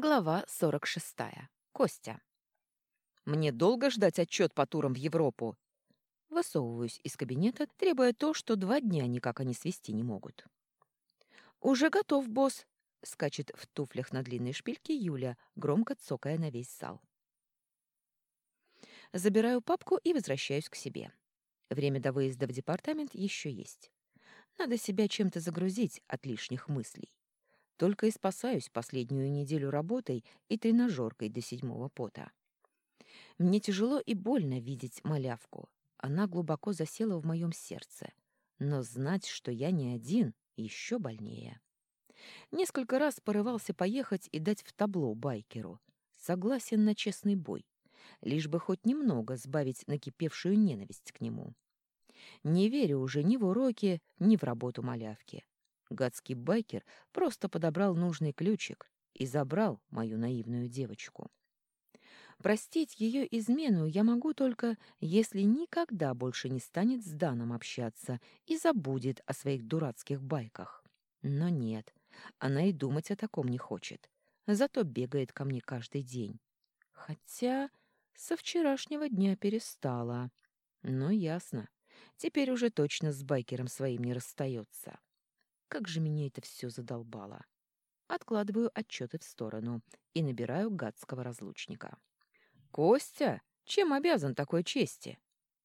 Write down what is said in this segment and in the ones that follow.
Глава 46. Костя. «Мне долго ждать отчет по турам в Европу?» Высовываюсь из кабинета, требуя то, что два дня никак они свести не могут. «Уже готов, босс!» — скачет в туфлях на длинной шпильке Юля, громко цокая на весь зал. Забираю папку и возвращаюсь к себе. Время до выезда в департамент еще есть. Надо себя чем-то загрузить от лишних мыслей. Только и спасаюсь последнюю неделю работой и тренажеркой до седьмого пота. Мне тяжело и больно видеть малявку. Она глубоко засела в моем сердце. Но знать, что я не один, еще больнее. Несколько раз порывался поехать и дать в табло байкеру. Согласен на честный бой. Лишь бы хоть немного сбавить накипевшую ненависть к нему. Не верю уже ни в уроки, ни в работу малявки. Гадский байкер просто подобрал нужный ключик и забрал мою наивную девочку. Простить ее измену я могу только, если никогда больше не станет с Даном общаться и забудет о своих дурацких байках. Но нет, она и думать о таком не хочет, зато бегает ко мне каждый день. Хотя со вчерашнего дня перестала. Но ясно, теперь уже точно с байкером своим не расстается. Как же меня это все задолбало. Откладываю отчеты в сторону и набираю гадского разлучника. «Костя, чем обязан такой чести?»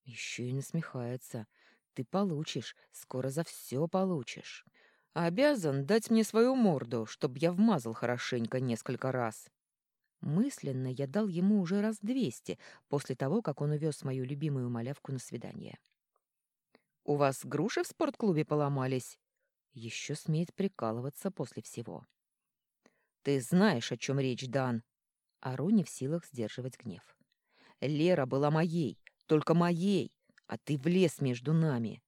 Еще и насмехается. «Ты получишь, скоро за все получишь. Обязан дать мне свою морду, чтоб я вмазал хорошенько несколько раз». Мысленно я дал ему уже раз двести после того, как он увез мою любимую малявку на свидание. «У вас груши в спортклубе поломались?» Еще смеет прикалываться после всего. «Ты знаешь, о чем речь, Дан!» Ару не в силах сдерживать гнев. «Лера была моей, только моей, а ты влез между нами.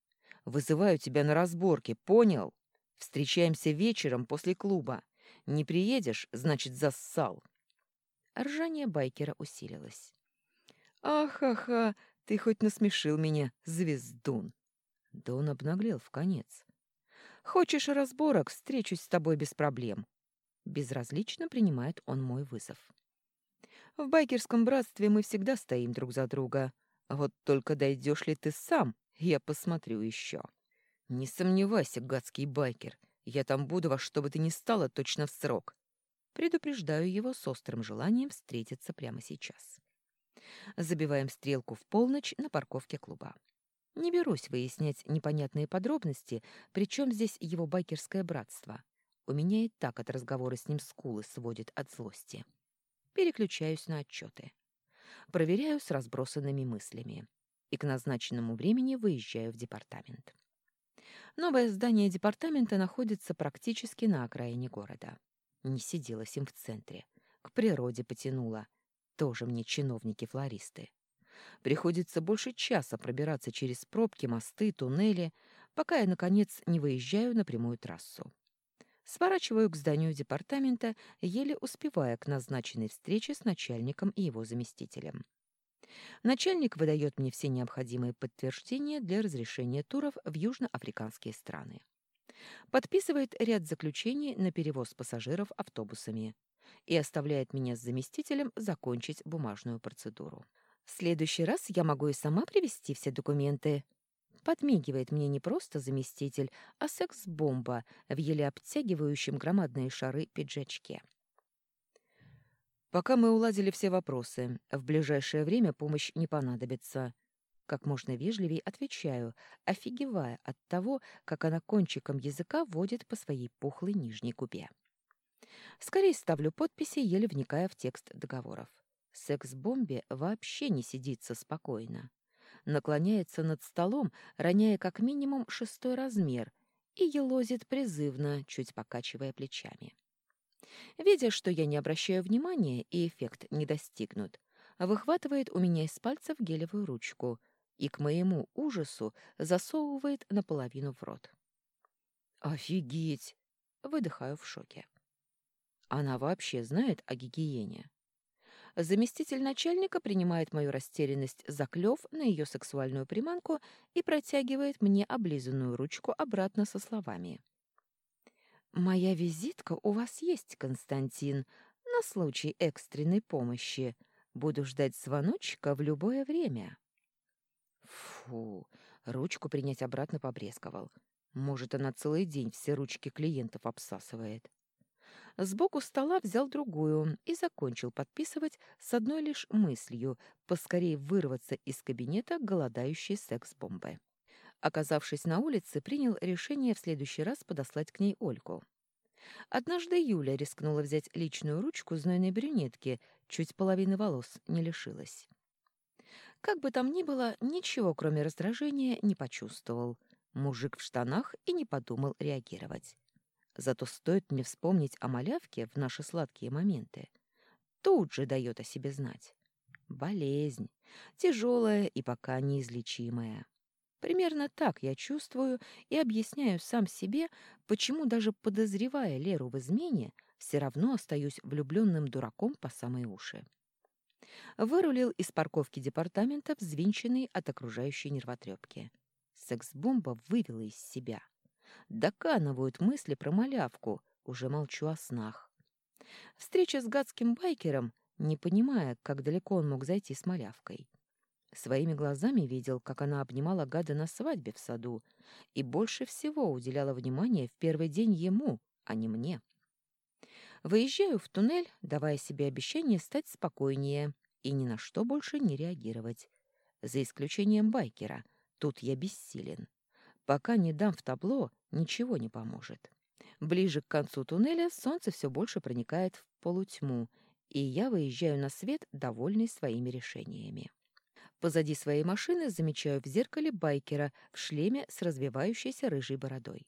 Вызываю тебя на разборки, понял? Встречаемся вечером после клуба. Не приедешь, значит, зассал». Ржание байкера усилилось. «Ахаха, ты хоть насмешил меня, звездун!» Да он обнаглел в конец. Хочешь разборок, встречусь с тобой без проблем. Безразлично принимает он мой вызов. В байкерском братстве мы всегда стоим друг за друга. Вот только дойдешь ли ты сам, я посмотрю еще. Не сомневайся, гадский байкер, я там буду во что бы ты ни стало точно в срок. Предупреждаю его с острым желанием встретиться прямо сейчас. Забиваем стрелку в полночь на парковке клуба. Не берусь выяснять непонятные подробности, причем здесь его байкерское братство. У меня и так от разговора с ним скулы сводит от злости. Переключаюсь на отчеты. Проверяю с разбросанными мыслями. И к назначенному времени выезжаю в департамент. Новое здание департамента находится практически на окраине города. Не сиделась им в центре. К природе потянула. Тоже мне чиновники-флористы. Приходится больше часа пробираться через пробки, мосты, туннели, пока я, наконец, не выезжаю на прямую трассу. Сворачиваю к зданию департамента, еле успевая к назначенной встрече с начальником и его заместителем. Начальник выдает мне все необходимые подтверждения для разрешения туров в южноафриканские страны. Подписывает ряд заключений на перевоз пассажиров автобусами и оставляет меня с заместителем закончить бумажную процедуру. В следующий раз я могу и сама привести все документы. Подмигивает мне не просто заместитель, а секс-бомба в еле обтягивающем громадные шары пиджачке. Пока мы уладили все вопросы, в ближайшее время помощь не понадобится. Как можно вежливей отвечаю, офигевая от того, как она кончиком языка водит по своей пухлой нижней губе. Скорее ставлю подписи, еле вникая в текст договоров. Секс-бомбе вообще не сидится спокойно. Наклоняется над столом, роняя как минимум шестой размер, и елозит призывно, чуть покачивая плечами. Видя, что я не обращаю внимания и эффект не достигнут, выхватывает у меня из пальцев гелевую ручку и, к моему ужасу, засовывает наполовину в рот. «Офигеть!» — выдыхаю в шоке. Она вообще знает о гигиене. Заместитель начальника принимает мою растерянность за клёв на ее сексуальную приманку и протягивает мне облизанную ручку обратно со словами. «Моя визитка у вас есть, Константин, На случай экстренной помощи буду ждать звоночка в любое время. Фу, ручку принять обратно побрезговал. Может, она целый день все ручки клиентов обсасывает. Сбоку стола взял другую и закончил подписывать с одной лишь мыслью поскорее вырваться из кабинета голодающей секс-бомбы. Оказавшись на улице, принял решение в следующий раз подослать к ней Ольку. Однажды Юля рискнула взять личную ручку знойной брюнетки, чуть половины волос не лишилась. Как бы там ни было, ничего, кроме раздражения, не почувствовал. Мужик в штанах и не подумал реагировать. Зато стоит мне вспомнить о малявке в наши сладкие моменты. Тут же дает о себе знать. Болезнь. Тяжелая и пока неизлечимая. Примерно так я чувствую и объясняю сам себе, почему даже подозревая Леру в измене, все равно остаюсь влюбленным дураком по самые уши. Вырулил из парковки департамента, взвинченный от окружающей нервотрепки. Секс-бомба вывела из себя — доканывают мысли про малявку, уже молчу о снах. Встреча с гадским байкером, не понимая, как далеко он мог зайти с малявкой. Своими глазами видел, как она обнимала гада на свадьбе в саду, и больше всего уделяла внимание в первый день ему, а не мне. Выезжаю в туннель, давая себе обещание стать спокойнее и ни на что больше не реагировать. За исключением байкера. Тут я бессилен. Пока не дам в табло, ничего не поможет. Ближе к концу туннеля солнце все больше проникает в полутьму, и я выезжаю на свет, довольный своими решениями. Позади своей машины замечаю в зеркале байкера в шлеме с развивающейся рыжей бородой.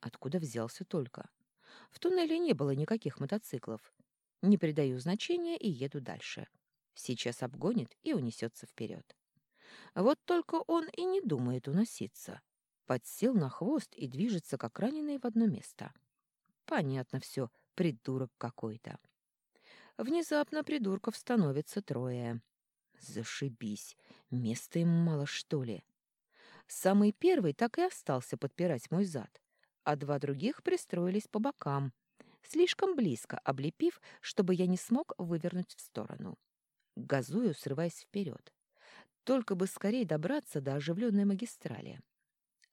Откуда взялся только? В туннеле не было никаких мотоциклов. Не придаю значения и еду дальше. Сейчас обгонит и унесется вперед. Вот только он и не думает уноситься подсел на хвост и движется, как раненый в одно место. Понятно все, придурок какой-то. Внезапно придурков становится трое. Зашибись, места им мало, что ли? Самый первый так и остался подпирать мой зад, а два других пристроились по бокам, слишком близко облепив, чтобы я не смог вывернуть в сторону. Газую, срываясь вперед. Только бы скорее добраться до оживленной магистрали.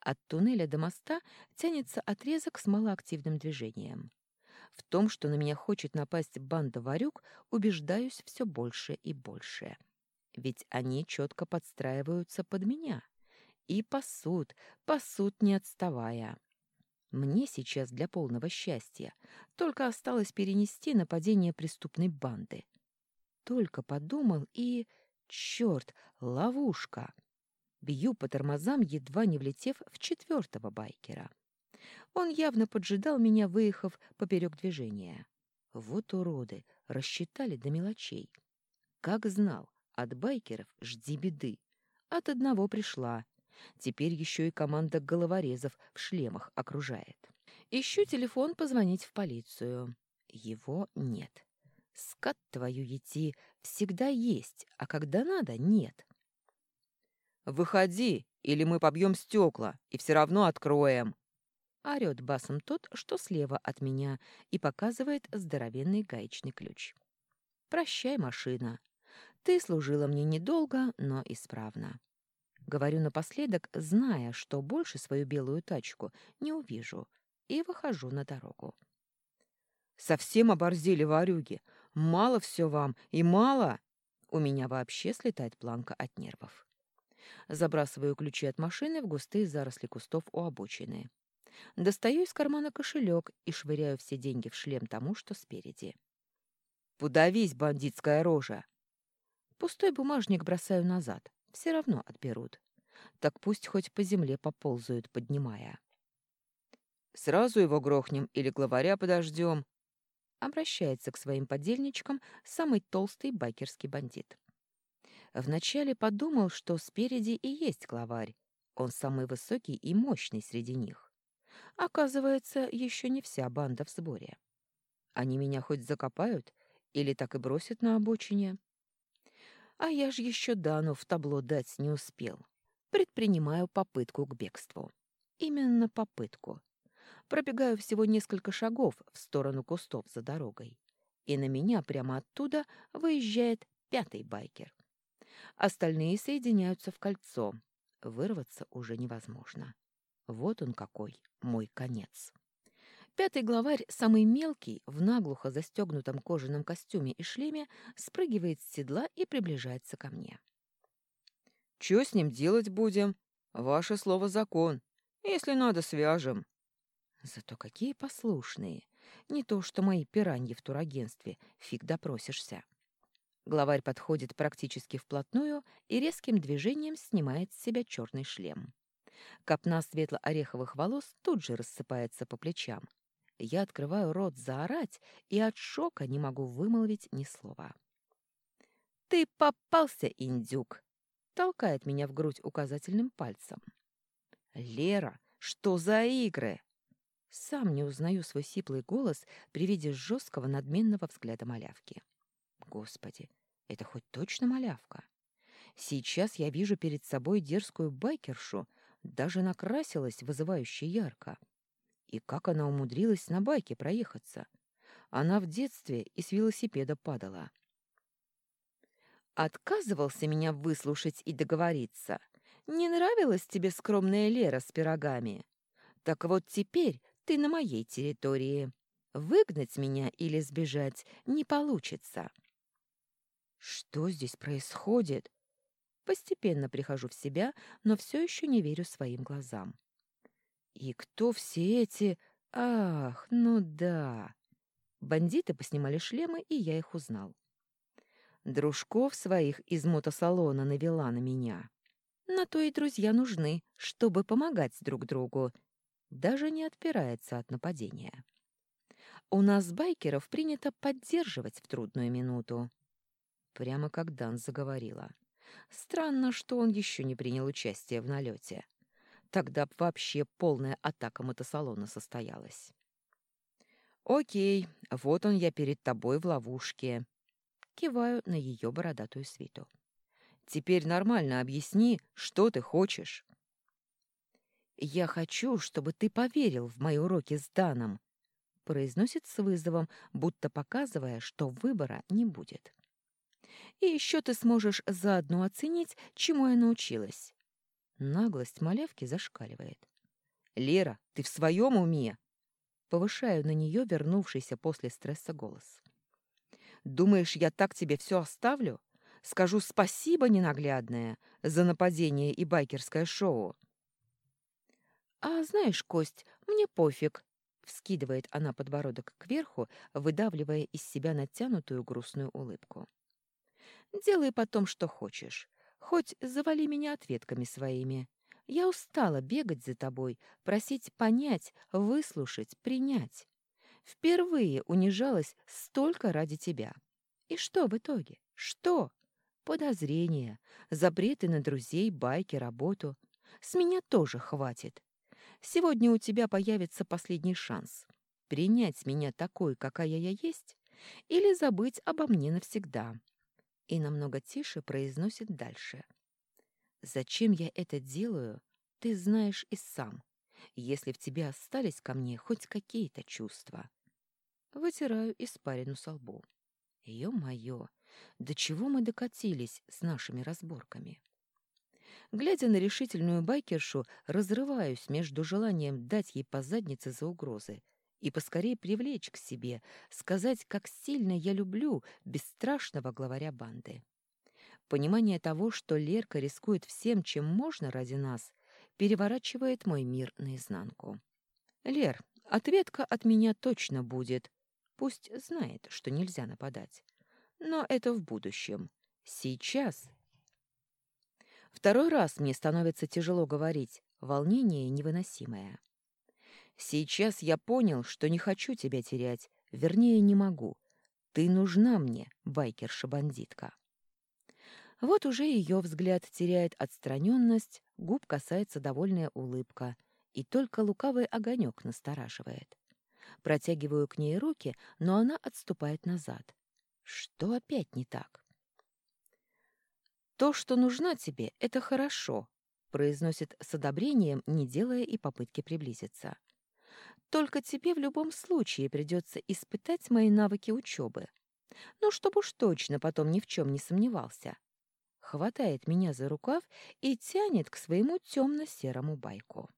От туннеля до моста тянется отрезок с малоактивным движением. В том, что на меня хочет напасть банда варюк, убеждаюсь все больше и больше. Ведь они четко подстраиваются под меня. И пасут, пасут не отставая. Мне сейчас для полного счастья только осталось перенести нападение преступной банды. Только подумал и... Черт, ловушка! Бью по тормозам, едва не влетев в четвертого байкера. Он явно поджидал меня, выехав поперек движения. Вот уроды, рассчитали до мелочей. Как знал, от байкеров жди беды. От одного пришла. Теперь еще и команда головорезов в шлемах окружает. Ищу телефон позвонить в полицию. Его нет. Скат твою ети всегда есть, а когда надо — нет. «Выходи, или мы побьем стекла, и все равно откроем!» Орет басом тот, что слева от меня, и показывает здоровенный гаечный ключ. «Прощай, машина. Ты служила мне недолго, но исправно». Говорю напоследок, зная, что больше свою белую тачку не увижу, и выхожу на дорогу. «Совсем оборзели ворюги. Мало все вам, и мало...» У меня вообще слетает планка от нервов. Забрасываю ключи от машины в густые заросли кустов у обочины. Достаю из кармана кошелек и швыряю все деньги в шлем тому, что спереди. «Подавись, бандитская рожа!» Пустой бумажник бросаю назад. Все равно отберут. Так пусть хоть по земле поползают, поднимая. «Сразу его грохнем или главаря подождем?» Обращается к своим подельничкам самый толстый байкерский бандит. Вначале подумал, что спереди и есть главарь. Он самый высокий и мощный среди них. Оказывается, еще не вся банда в сборе. Они меня хоть закопают или так и бросят на обочине? А я ж еще Дану в табло дать не успел. Предпринимаю попытку к бегству. Именно попытку. Пробегаю всего несколько шагов в сторону кустов за дорогой. и на меня прямо оттуда выезжает пятый байкер. Остальные соединяются в кольцо. Вырваться уже невозможно. Вот он какой, мой конец. Пятый главарь, самый мелкий, в наглухо застегнутом кожаном костюме и шлеме, спрыгивает с седла и приближается ко мне. «Чё с ним делать будем? Ваше слово закон. Если надо, свяжем». Зато какие послушные. Не то, что мои пираньи в турагентстве. Фиг допросишься. Главарь подходит практически вплотную и резким движением снимает с себя черный шлем. Копна светло-ореховых волос тут же рассыпается по плечам. Я открываю рот заорать и от шока не могу вымолвить ни слова. «Ты попался, индюк!» — толкает меня в грудь указательным пальцем. «Лера, что за игры?» Сам не узнаю свой сиплый голос при виде жесткого надменного взгляда малявки. Господи, это хоть точно малявка? Сейчас я вижу перед собой дерзкую байкершу, даже накрасилась вызывающе ярко. И как она умудрилась на байке проехаться? Она в детстве и с велосипеда падала. Отказывался меня выслушать и договориться. Не нравилась тебе скромная Лера с пирогами? Так вот теперь ты на моей территории. Выгнать меня или сбежать не получится. Что здесь происходит? Постепенно прихожу в себя, но все еще не верю своим глазам. И кто все эти... Ах, ну да. Бандиты поснимали шлемы, и я их узнал. Дружков своих из мотосалона навела на меня. На то и друзья нужны, чтобы помогать друг другу. Даже не отпирается от нападения. У нас, байкеров, принято поддерживать в трудную минуту. Прямо как Дан заговорила. Странно, что он еще не принял участие в налете. Тогда б вообще полная атака мотосалона состоялась. «Окей, вот он я перед тобой в ловушке». Киваю на ее бородатую свиту. «Теперь нормально объясни, что ты хочешь». «Я хочу, чтобы ты поверил в мои уроки с Даном», произносит с вызовом, будто показывая, что выбора не будет. «И еще ты сможешь заодно оценить, чему я научилась». Наглость малявки зашкаливает. «Лера, ты в своем уме?» Повышаю на нее вернувшийся после стресса голос. «Думаешь, я так тебе все оставлю? Скажу спасибо, ненаглядная, за нападение и байкерское шоу». «А знаешь, Кость, мне пофиг», — вскидывает она подбородок кверху, выдавливая из себя натянутую грустную улыбку. «Делай потом, что хочешь. Хоть завали меня ответками своими. Я устала бегать за тобой, просить понять, выслушать, принять. Впервые унижалась столько ради тебя. И что в итоге? Что? Подозрения, запреты на друзей, байки, работу. С меня тоже хватит. Сегодня у тебя появится последний шанс. Принять меня такой, какая я есть, или забыть обо мне навсегда и намного тише произносит дальше. «Зачем я это делаю, ты знаешь и сам, если в тебе остались ко мне хоть какие-то чувства». Вытираю испарину со лбу. Ё-моё, до чего мы докатились с нашими разборками? Глядя на решительную байкершу, разрываюсь между желанием дать ей по заднице за угрозы и поскорее привлечь к себе, сказать, как сильно я люблю бесстрашного главаря банды. Понимание того, что Лерка рискует всем, чем можно ради нас, переворачивает мой мир наизнанку. «Лер, ответка от меня точно будет. Пусть знает, что нельзя нападать. Но это в будущем. Сейчас...» Второй раз мне становится тяжело говорить, волнение невыносимое. Сейчас я понял, что не хочу тебя терять, вернее, не могу. Ты нужна мне, байкерша-бандитка. Вот уже ее взгляд теряет отстраненность, губ касается довольная улыбка, и только лукавый огонек настораживает. Протягиваю к ней руки, но она отступает назад. Что опять не так? «То, что нужна тебе, это хорошо», — произносит с одобрением, не делая и попытки приблизиться. Только тебе в любом случае придется испытать мои навыки учебы. Ну, чтобы уж точно потом ни в чем не сомневался. Хватает меня за рукав и тянет к своему темно-серому байку.